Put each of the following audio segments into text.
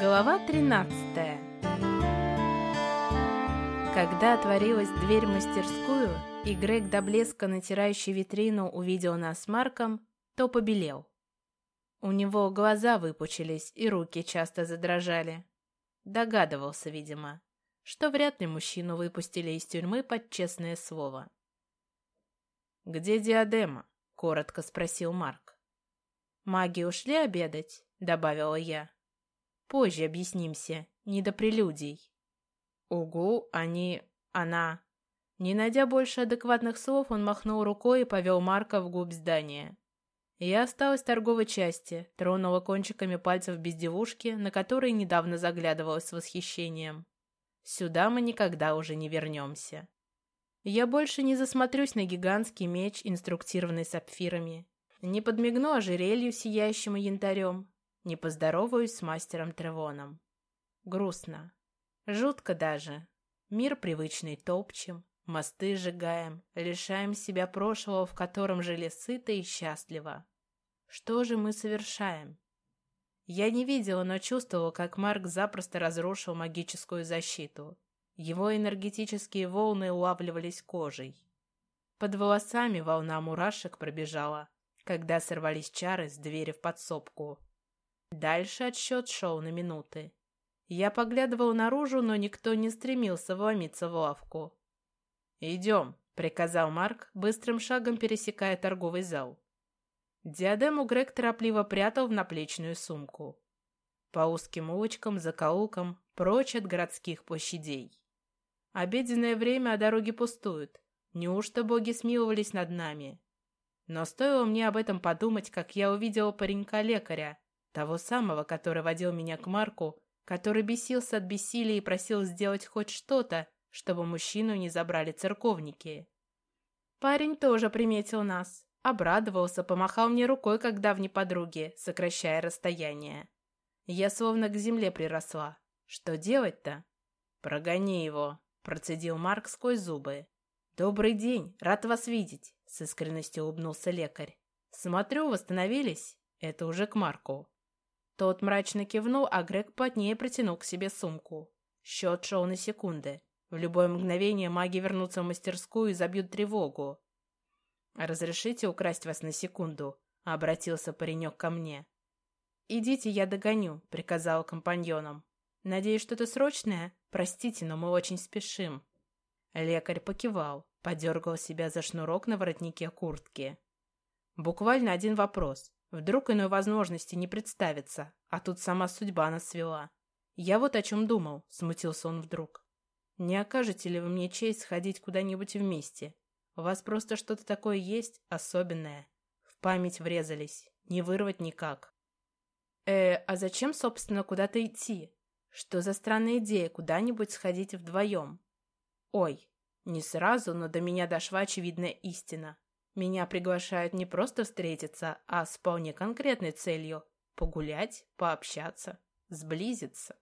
Глава 13 Когда отворилась дверь в мастерскую, и Грег до блеска натирающий витрину увидел нас с Марком, то побелел. У него глаза выпучились, и руки часто задрожали. Догадывался, видимо, что вряд ли мужчину выпустили из тюрьмы под честное слово. «Где диадема?» — коротко спросил Марк. «Маги ушли обедать?» — добавила я. Позже объяснимся, не до прелюдий. Угу, они... она... Не найдя больше адекватных слов, он махнул рукой и повел Марка в здания. Я осталась в торговой части, тронула кончиками пальцев бездевушки, на которые недавно заглядывалась с восхищением. Сюда мы никогда уже не вернемся. Я больше не засмотрюсь на гигантский меч, инструктированный сапфирами. Не подмигну ожерелью, сияющему янтарем, не поздороваюсь с мастером Тревоном. Грустно. Жутко даже. Мир привычный топчем, мосты сжигаем, лишаем себя прошлого, в котором жили сыто и счастливо. Что же мы совершаем? Я не видела, но чувствовала, как Марк запросто разрушил магическую защиту. Его энергетические волны улавливались кожей. Под волосами волна мурашек пробежала, когда сорвались чары с двери в подсобку. Дальше отсчет шел на минуты. Я поглядывал наружу, но никто не стремился вломиться в лавку. «Идем», — приказал Марк, быстрым шагом пересекая торговый зал. Диадему Грег торопливо прятал в наплечную сумку. По узким улочкам, закоулкам, прочь от городских площадей. Обеденное время, а дороги пустуют. Неужто боги смиловались над нами? Но стоило мне об этом подумать, как я увидела паренька-лекаря, того самого, который водил меня к Марку, который бесился от бессилия и просил сделать хоть что-то, чтобы мужчину не забрали церковники. Парень тоже приметил нас, обрадовался, помахал мне рукой, как давней подруге, сокращая расстояние. Я словно к земле приросла. Что делать-то? Прогони его, процедил Марк сквозь зубы. Добрый день, рад вас видеть, с искренностью улыбнулся лекарь. Смотрю, восстановились. Это уже к Марку. Тот мрачно кивнул, а Грег плотнее протянул к себе сумку. Счет шел на секунды. В любое мгновение маги вернутся в мастерскую и забьют тревогу. «Разрешите украсть вас на секунду?» — обратился паренек ко мне. «Идите, я догоню», — приказал компаньонам. «Надеюсь, что-то срочное? Простите, но мы очень спешим». Лекарь покивал, подергал себя за шнурок на воротнике куртки. Буквально один вопрос. Вдруг иной возможности не представится, а тут сама судьба нас свела. Я вот о чем думал, смутился он вдруг. Не окажете ли вы мне честь сходить куда-нибудь вместе? У вас просто что-то такое есть, особенное. В память врезались, не вырвать никак. Э, а зачем, собственно, куда-то идти? Что за странная идея куда-нибудь сходить вдвоем? Ой, не сразу, но до меня дошла очевидная истина. Меня приглашают не просто встретиться, а с вполне конкретной целью – погулять, пообщаться, сблизиться.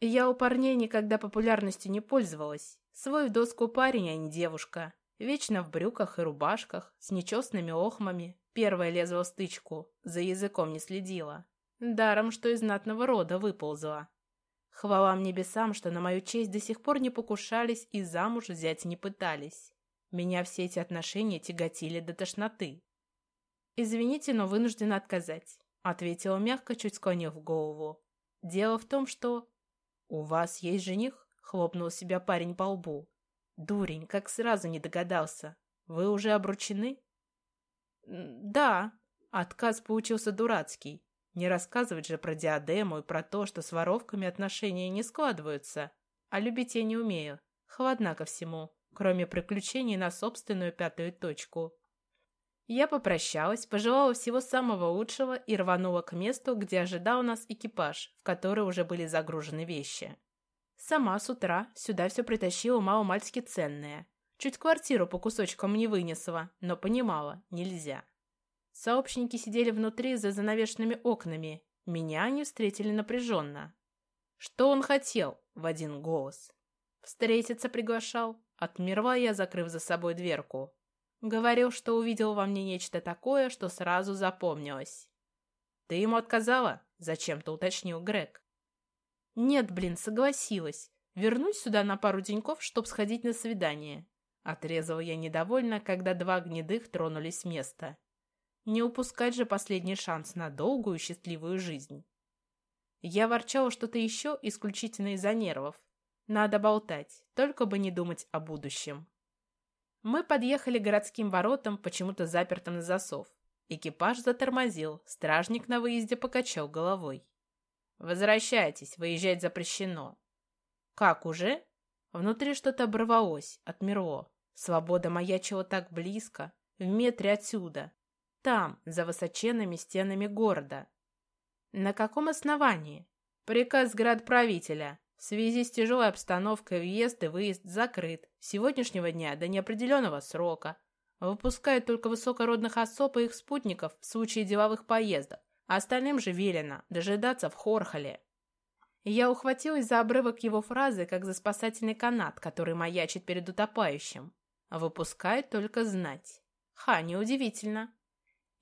Я у парней никогда популярностью не пользовалась. Свой в доску парень, а не девушка. Вечно в брюках и рубашках, с нечестными охмами. Первая лезла в стычку, за языком не следила. Даром, что из знатного рода выползла. Хвала небесам, что на мою честь до сих пор не покушались и замуж взять не пытались. Меня все эти отношения тяготили до тошноты. «Извините, но вынуждена отказать», — ответила мягко, чуть склонив голову. «Дело в том, что...» «У вас есть жених?» — хлопнул себя парень по лбу. «Дурень, как сразу не догадался. Вы уже обручены?» «Да». Отказ получился дурацкий. Не рассказывать же про диадему и про то, что с воровками отношения не складываются. А любить я не умею. Холодна ко всему кроме приключений на собственную пятую точку. Я попрощалась, пожелала всего самого лучшего и рванула к месту, где ожидал нас экипаж, в который уже были загружены вещи. Сама с утра сюда все притащила мало-мальски ценное. Чуть квартиру по кусочкам не вынесла, но понимала, нельзя. Сообщники сидели внутри за занавешенными окнами. Меня они встретили напряженно. «Что он хотел?» — в один голос. «Встретиться приглашал», Отмерла закрыв за собой дверку. Говорил, что увидел во мне нечто такое, что сразу запомнилось. «Ты ему отказала?» — зачем-то уточнил Грег. Нет, блин, согласилась. Вернусь сюда на пару деньков, чтоб сходить на свидание. Отрезала я недовольно, когда два гнедых тронулись с места. Не упускать же последний шанс на долгую счастливую жизнь. Я ворчала что-то еще исключительно из-за нервов. Надо болтать, только бы не думать о будущем. Мы подъехали к городским воротам, почему-то запертым на засов. Экипаж затормозил, стражник на выезде покачал головой. «Возвращайтесь, выезжать запрещено». «Как уже?» Внутри что-то оборвалось, отмерло. Свобода маячила так близко, в метре отсюда. Там, за высоченными стенами города. На каком основании? Приказ градправителя. В связи с тяжелой обстановкой въезд и выезд закрыт. С сегодняшнего дня до неопределенного срока. Выпускают только высокородных особ и их спутников в случае деловых поездок. А остальным же велено дожидаться в Хорхоле. Я ухватилась за обрывок его фразы, как за спасательный канат, который маячит перед утопающим. Выпускают только знать. Ха, неудивительно.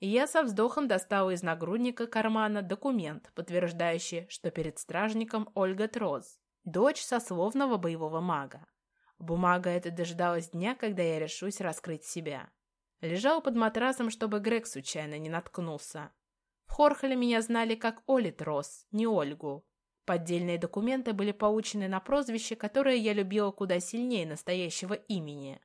Я со вздохом достала из нагрудника кармана документ, подтверждающий, что перед стражником Ольга Троз, дочь сословного боевого мага. Бумага эта дождалась дня, когда я решусь раскрыть себя. Лежал под матрасом, чтобы Грег случайно не наткнулся. В Хорхоле меня знали как Оли Трос, не Ольгу. Поддельные документы были получены на прозвище, которое я любила куда сильнее настоящего имени.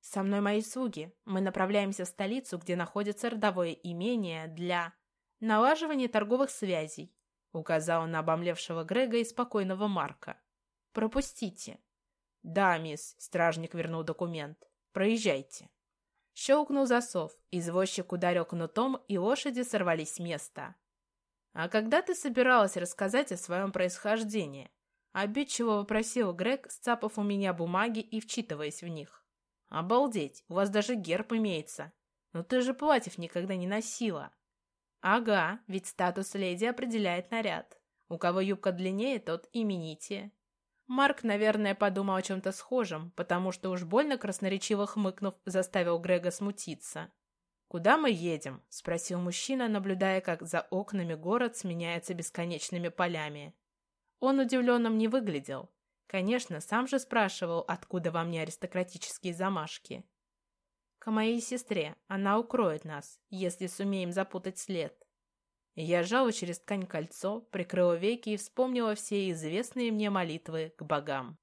«Со мной мои слуги. Мы направляемся в столицу, где находится родовое имение для налаживания торговых связей», указал на обомлевшего Грега и спокойного Марка. «Пропустите». «Да, мисс», — стражник вернул документ. «Проезжайте». Щелкнул засов, извозчик ударил кнутом, и лошади сорвались с места. «А когда ты собиралась рассказать о своем происхождении?» Обидчиво вопросил Грег, сцапав у меня бумаги и вчитываясь в них. «Обалдеть, у вас даже герб имеется. Но ты же платьев никогда не носила». «Ага, ведь статус леди определяет наряд. У кого юбка длиннее, тот именитие. Марк, наверное, подумал о чем-то схожем, потому что уж больно красноречиво хмыкнув, заставил Грега смутиться. «Куда мы едем?» — спросил мужчина, наблюдая, как за окнами город сменяется бесконечными полями. Он удивленным не выглядел. Конечно, сам же спрашивал, откуда во мне аристократические замашки. «К моей сестре. Она укроет нас, если сумеем запутать след». Я жала через ткань кольцо, прикрыла веки и вспомнила все известные мне молитвы к богам.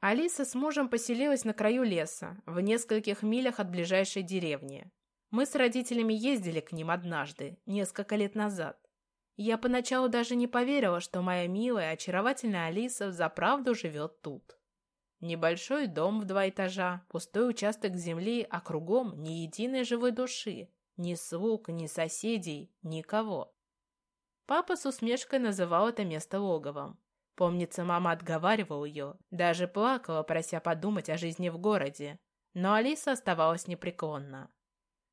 Алиса с мужем поселилась на краю леса, в нескольких милях от ближайшей деревни. Мы с родителями ездили к ним однажды, несколько лет назад. Я поначалу даже не поверила, что моя милая, очаровательная Алиса взаправду живет тут. Небольшой дом в два этажа, пустой участок земли, а кругом ни единой живой души. Ни слуг, ни соседей, никого. Папа с усмешкой называл это место логовом. Помнится, мама отговаривала ее, даже плакала, прося подумать о жизни в городе. Но Алиса оставалась непреклонна.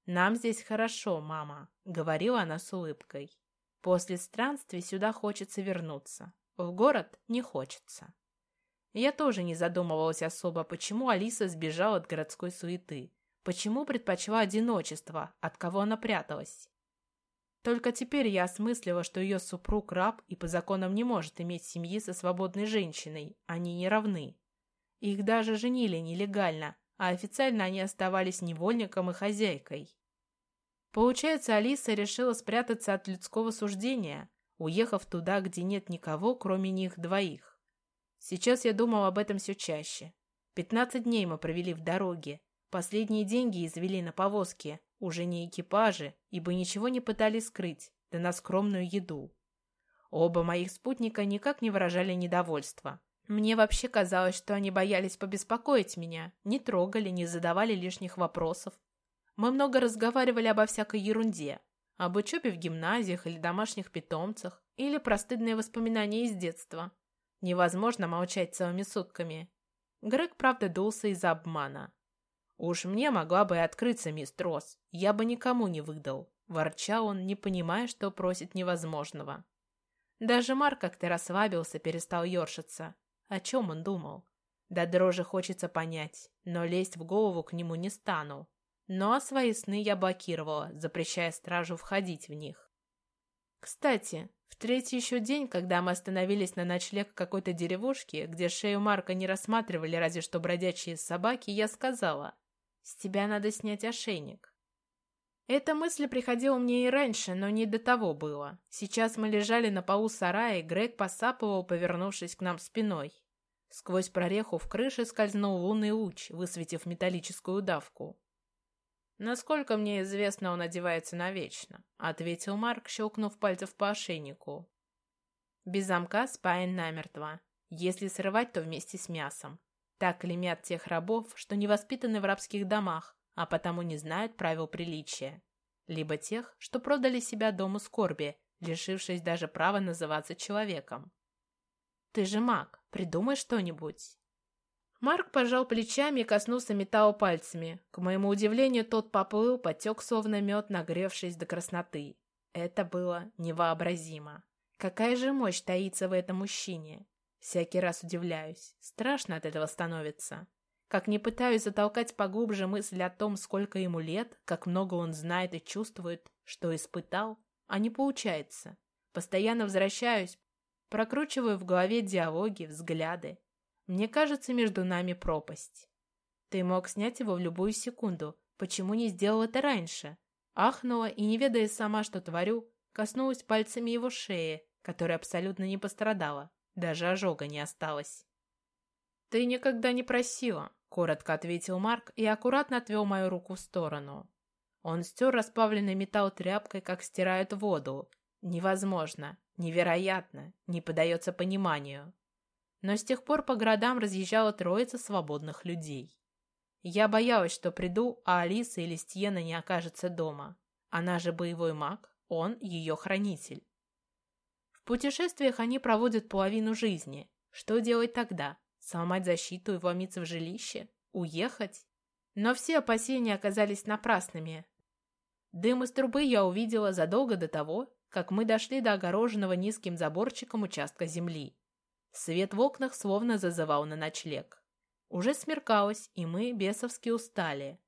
«Нам здесь хорошо, мама», — говорила она с улыбкой. «После странствий сюда хочется вернуться. В город не хочется». Я тоже не задумывалась особо, почему Алиса сбежала от городской суеты. Почему предпочла одиночество, от кого она пряталась? Только теперь я осмыслила, что ее супруг раб и по законам не может иметь семьи со свободной женщиной, они не равны. Их даже женили нелегально, а официально они оставались невольником и хозяйкой. Получается, Алиса решила спрятаться от людского суждения, уехав туда, где нет никого, кроме них двоих. Сейчас я думал об этом все чаще. Пятнадцать дней мы провели в дороге, Последние деньги извели на повозке, уже не экипажи, ибо ничего не пытались скрыть, да на скромную еду. Оба моих спутника никак не выражали недовольства. Мне вообще казалось, что они боялись побеспокоить меня, не трогали, не задавали лишних вопросов. Мы много разговаривали обо всякой ерунде, об учебе в гимназиях или домашних питомцах, или простыдные воспоминания из детства. Невозможно молчать целыми сутками. Грег, правда, дулся из-за обмана. «Уж мне могла бы и открыться, мисс Трос. Я бы никому не выдал», — ворчал он, не понимая, что просит невозможного. Даже Марк как-то расслабился, перестал ершиться. О чем он думал? Да дрожи хочется понять, но лезть в голову к нему не стану. Но свои сны я блокировала, запрещая стражу входить в них. Кстати, В третий еще день, когда мы остановились на ночлег в какой-то деревушке, где шею Марка не рассматривали разве что бродячие собаки, я сказала, «С тебя надо снять ошейник». Эта мысль приходила мне и раньше, но не до того было. Сейчас мы лежали на полу сарая, и Грег посапывал, повернувшись к нам спиной. Сквозь прореху в крыше скользнул лунный луч, высветив металлическую давку. «Насколько мне известно, он одевается навечно», — ответил Марк, щелкнув пальцев по ошейнику. «Без замка спаян намертво. Если срывать, то вместе с мясом. Так клемят тех рабов, что не воспитаны в рабских домах, а потому не знают правил приличия. Либо тех, что продали себя дому скорби, лишившись даже права называться человеком. Ты же маг, придумай что-нибудь. Марк пожал плечами и коснулся металла пальцами. К моему удивлению, тот поплыл, потек словно мед, нагревшись до красноты. Это было невообразимо. Какая же мощь таится в этом мужчине? Всякий раз удивляюсь. Страшно от этого становится. Как не пытаюсь затолкать поглубже мысль о том, сколько ему лет, как много он знает и чувствует, что испытал, а не получается. Постоянно возвращаюсь, прокручиваю в голове диалоги, взгляды. Мне кажется, между нами пропасть. Ты мог снять его в любую секунду. Почему не сделал это раньше? Ахнула и, не ведая сама, что творю, коснулась пальцами его шеи, которая абсолютно не пострадала. Даже ожога не осталось. «Ты никогда не просила», Коротко ответил Марк и аккуратно отвел мою руку в сторону. Он стер расплавленный металл тряпкой, как стирают воду. Невозможно, невероятно, не подается пониманию. Но с тех пор по городам разъезжала троица свободных людей. Я боялась, что приду, а Алиса или Стьена не окажется дома. Она же боевой маг, он ее хранитель. В путешествиях они проводят половину жизни. Что делать тогда? Сломать защиту и вломиться в жилище? Уехать? Но все опасения оказались напрасными. Дым из трубы я увидела задолго до того, как мы дошли до огороженного низким заборчиком участка земли. Свет в окнах словно зазывал на ночлег. Уже смеркалось, и мы бесовски устали.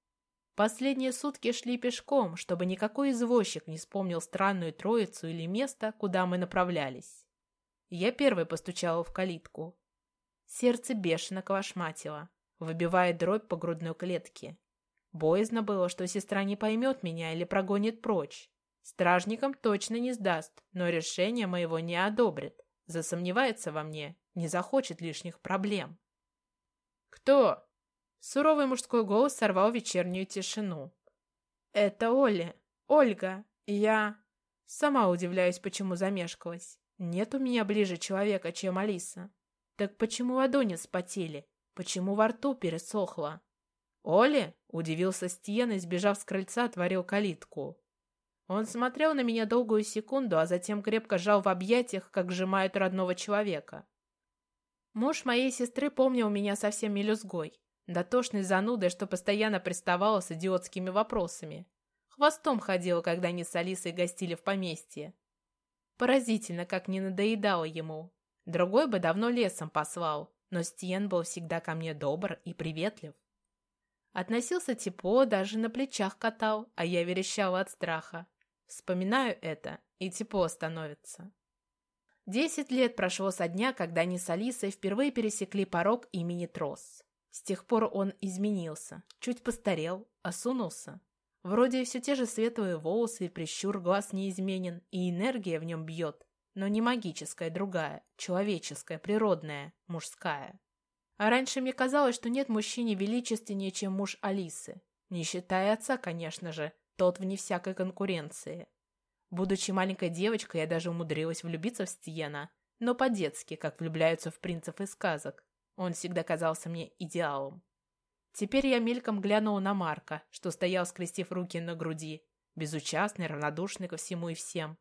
Последние сутки шли пешком, чтобы никакой извозчик не вспомнил странную троицу или место, куда мы направлялись. Я первой постучала в калитку. Сердце бешено квашматило, выбивая дробь по грудной клетке. Боязно было, что сестра не поймет меня или прогонит прочь. Стражникам точно не сдаст, но решение моего не одобрит. Засомневается во мне, не захочет лишних проблем. «Кто?» Суровый мужской голос сорвал вечернюю тишину. «Это Оля. Ольга. Я...» Сама удивляюсь, почему замешкалась. Нет у меня ближе человека, чем Алиса. Так почему ладони спотели? Почему во рту пересохло? «Оля?» — удивился Стиен сбежав с крыльца, отворил калитку. Он смотрел на меня долгую секунду, а затем крепко жал в объятиях, как сжимают родного человека. Муж моей сестры помнил меня совсем мелюзгой, дотошной занудой, что постоянно приставала с идиотскими вопросами. Хвостом ходила, когда они с Алисой гостили в поместье. Поразительно, как не надоедало ему, Другой бы давно лесом послал, но Стиен был всегда ко мне добр и приветлив. Относился тепло, даже на плечах катал, а я верещала от страха. Вспоминаю это, и тепло становится. Десять лет прошло со дня, когда они с Алисой впервые пересекли порог имени Трос. С тех пор он изменился, чуть постарел, осунулся. Вроде все те же светлые волосы и прищур глаз не изменен, и энергия в нем бьет, но не магическая, другая, человеческая, природная, мужская. А раньше мне казалось, что нет мужчине величественнее, чем муж Алисы. Не считая отца, конечно же, тот вне всякой конкуренции. Будучи маленькой девочкой, я даже умудрилась влюбиться в Стиена, но по-детски, как влюбляются в принцев из сказок. Он всегда казался мне идеалом. Теперь я мельком глянула на Марка, что стоял, скрестив руки на груди, безучастный, равнодушный ко всему и всем.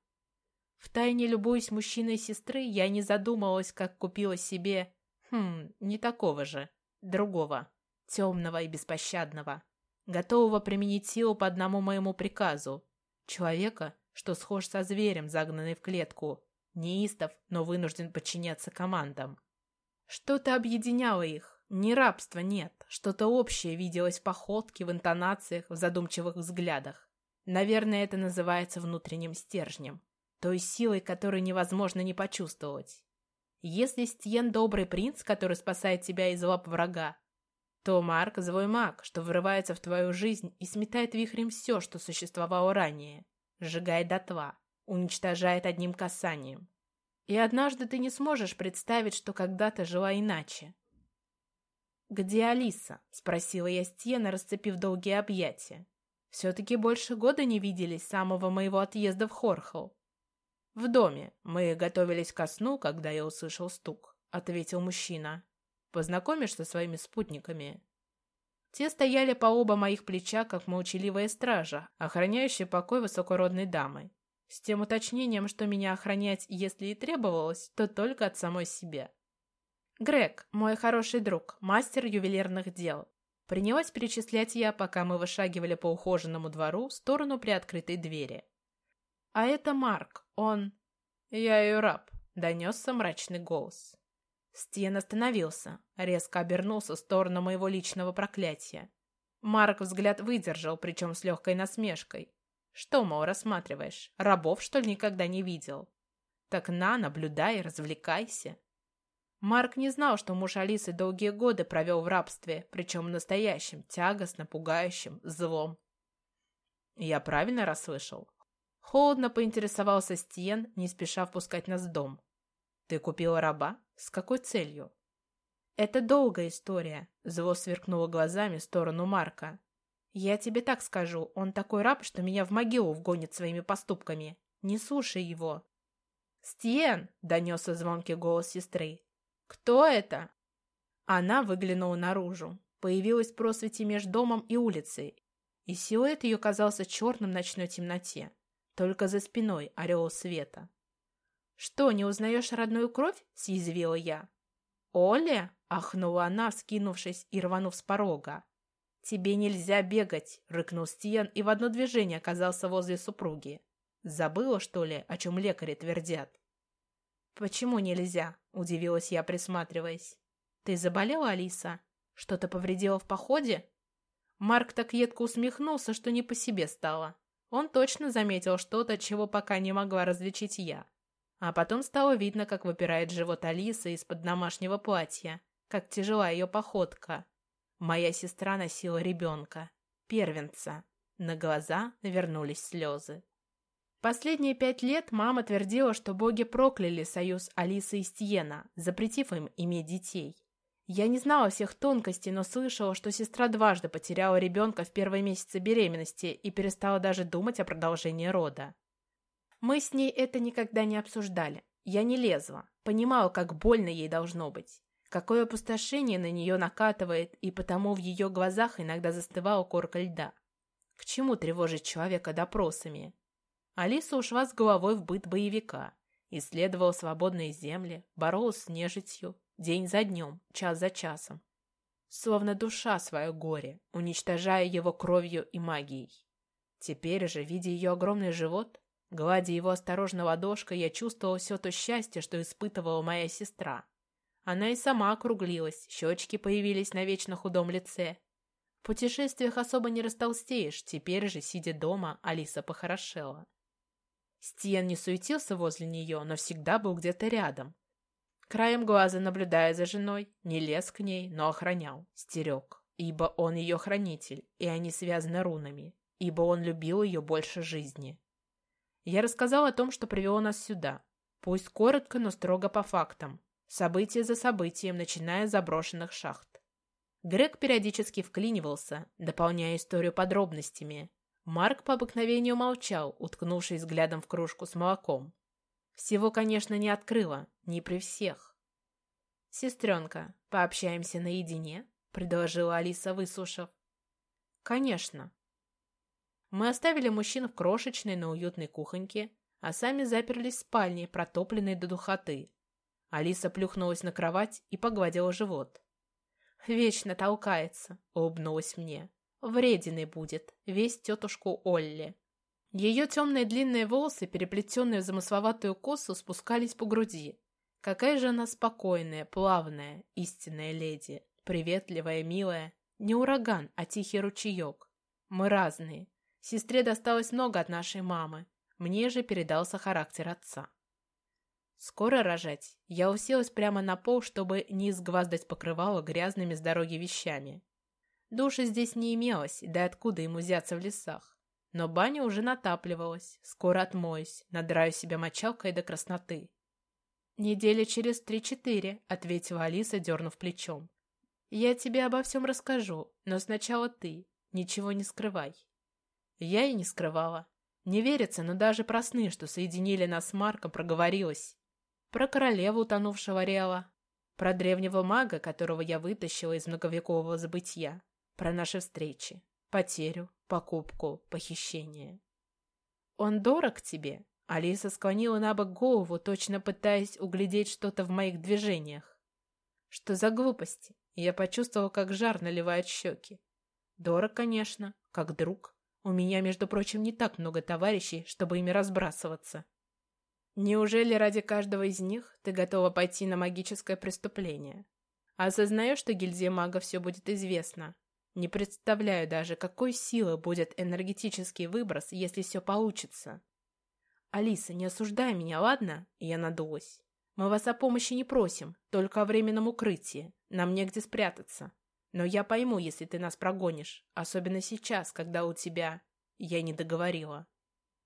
Втайне любуясь мужчиной сестры, я не задумывалась, как купила себе... Хм, не такого же. Другого. Темного и беспощадного. Готового применить силу по одному моему приказу. Человека, что схож со зверем, загнанный в клетку. Неистов, но вынужден подчиняться командам. Что-то объединяло их. Не рабство, нет. Что-то общее виделось в походке, в интонациях, в задумчивых взглядах. Наверное, это называется внутренним стержнем. той силой, которую невозможно не почувствовать. Если Стьен добрый принц, который спасает тебя из лап врага, то Марк злой маг, что врывается в твою жизнь и сметает вихрем все, что существовало ранее, сжигает дотла, уничтожает одним касанием. И однажды ты не сможешь представить, что когда-то жила иначе. «Где Алиса?» — спросила я Стьена, расцепив долгие объятия. «Все-таки больше года не виделись с самого моего отъезда в Хорхол. «В доме. Мы готовились ко сну, когда я услышал стук», — ответил мужчина. «Познакомишь со своими спутниками?» Те стояли по оба моих плеча, как молчаливая стража, охраняющая покой высокородной дамы. С тем уточнением, что меня охранять, если и требовалось, то только от самой себя. Грег, мой хороший друг, мастер ювелирных дел. Принялась перечислять я, пока мы вышагивали по ухоженному двору в сторону приоткрытой двери. А это Марк, он... Я ее раб, донесся мрачный голос. Стен остановился, резко обернулся в сторону моего личного проклятия. Марк взгляд выдержал, причем с легкой насмешкой. Что, мол, рассматриваешь? Рабов, что ли, никогда не видел? Так на, наблюдай, развлекайся. Марк не знал, что муж Алисы долгие годы провел в рабстве, причем настоящем, тягостно, пугающем, злом. Я правильно расслышал? Холодно поинтересовался Стиен, не спеша впускать нас в дом. «Ты купила раба? С какой целью?» «Это долгая история», — зло сверкнуло глазами в сторону Марка. «Я тебе так скажу, он такой раб, что меня в могилу вгонит своими поступками. Не слушай его». «Стиен!» — донесся звонкий голос сестры. «Кто это?» Она выглянула наружу. Появилась в просвете между домом и улицей, и силуэт ее казался черным в ночной темноте. Только за спиной орел света. «Что, не узнаешь родную кровь?» — съязвила я. «Оля?» — ахнула она, скинувшись и рванув с порога. «Тебе нельзя бегать!» — рыкнул Стиен и в одно движение оказался возле супруги. «Забыла, что ли, о чем лекари твердят?» «Почему нельзя?» — удивилась я, присматриваясь. «Ты заболела, Алиса? Что-то повредила в походе?» Марк так едко усмехнулся, что не по себе стало. Он точно заметил что-то, чего пока не могла различить я. А потом стало видно, как выпирает живот Алисы из-под домашнего платья, как тяжела ее походка. Моя сестра носила ребенка, первенца. На глаза навернулись слезы. Последние пять лет мама твердила, что боги прокляли союз Алисы и Стиена, запретив им иметь детей. Я не знала всех тонкостей, но слышала, что сестра дважды потеряла ребенка в первые месяцы беременности и перестала даже думать о продолжении рода. Мы с ней это никогда не обсуждали. Я не лезла, понимала, как больно ей должно быть. Какое опустошение на нее накатывает, и потому в ее глазах иногда застывала корка льда. К чему тревожить человека допросами? Алиса ушла с головой в быт боевика, исследовала свободные земли, боролась с нежитью, день за днем, час за часом. Словно душа свое горе, уничтожая его кровью и магией. Теперь же, видя ее огромный живот, гладя его осторожно ладошкой, я чувствовала все то счастье, что испытывала моя сестра. Она и сама округлилась, щечки появились на вечно худом лице. В путешествиях особо не растолстеешь, теперь же, сидя дома, Алиса похорошела. Стиен не суетился возле нее, но всегда был где-то рядом, Краем глаза, наблюдая за женой, не лез к ней, но охранял, стерег, ибо он ее хранитель, и они связаны рунами, ибо он любил ее больше жизни. Я рассказал о том, что привело нас сюда, пусть коротко, но строго по фактам, событие за событием, начиная с заброшенных шахт. Грег периодически вклинивался, дополняя историю подробностями. Марк по обыкновению молчал, уткнувшись взглядом в кружку с молоком. Всего, конечно, не открыла, не при всех. «Сестренка, пообщаемся наедине?» — предложила Алиса, выслушав. «Конечно». Мы оставили мужчин в крошечной, но уютной кухоньке, а сами заперлись в спальне, протопленной до духоты. Алиса плюхнулась на кровать и погладила живот. «Вечно толкается», — улыбнулась мне. «Врединой будет, весь тетушку Олли». Ее темные длинные волосы, переплетенные в замысловатую косу, спускались по груди. Какая же она спокойная, плавная, истинная леди. Приветливая, милая. Не ураган, а тихий ручеек. Мы разные. Сестре досталось много от нашей мамы. Мне же передался характер отца. Скоро рожать. Я уселась прямо на пол, чтобы не изгваздать покрывало грязными с дороги вещами. Души здесь не имелось, да откуда ему взяться в лесах. Но баня уже натапливалась. Скоро отмоюсь, надраю себя мочалкой до красноты. «Недели через три-четыре», — ответила Алиса, дернув плечом. «Я тебе обо всем расскажу, но сначала ты. Ничего не скрывай». Я и не скрывала. Не верится, но даже про сны, что соединили нас с Марком, проговорилась. Про королеву, утонувшего Реала. Про древнего мага, которого я вытащила из многовекового забытья. Про наши встречи. Потерю, покупку, похищение. «Он дорог тебе?» Алиса склонила на бок голову, точно пытаясь углядеть что-то в моих движениях. Что за глупости? Я почувствовал, как жар наливает щеки. Дорог, конечно, как друг. У меня, между прочим, не так много товарищей, чтобы ими разбрасываться. Неужели ради каждого из них ты готова пойти на магическое преступление? Осознаешь, что гильдии мага все будет известно? Не представляю даже, какой силы будет энергетический выброс, если все получится. Алиса, не осуждай меня, ладно? Я надулась. Мы вас о помощи не просим, только о временном укрытии. Нам негде спрятаться. Но я пойму, если ты нас прогонишь, особенно сейчас, когда у тебя... Я не договорила.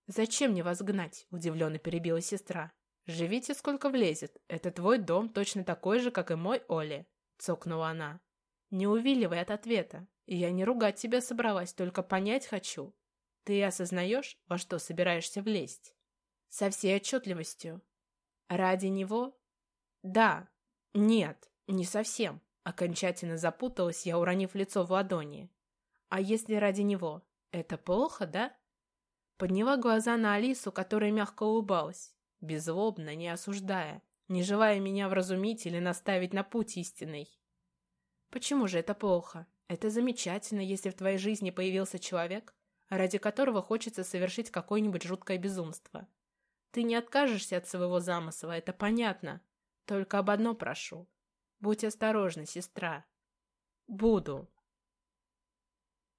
«Зачем мне вас гнать?» – удивленно перебила сестра. «Живите, сколько влезет. Это твой дом, точно такой же, как и мой Оли», – цокнула она. «Не увиливай от ответа. Я не ругать тебя собралась, только понять хочу. Ты осознаешь, во что собираешься влезть?» «Со всей отчетливостью». «Ради него?» «Да. Нет, не совсем. Окончательно запуталась я, уронив лицо в ладони. А если ради него? Это плохо, да? Подняла глаза на Алису, которая мягко улыбалась, беззлобно, не осуждая, не желая меня вразумить или наставить на путь истинный. Почему же это плохо? Это замечательно, если в твоей жизни появился человек, ради которого хочется совершить какое-нибудь жуткое безумство. Ты не откажешься от своего замысла, это понятно. Только об одном прошу. Будь осторожна, сестра. Буду.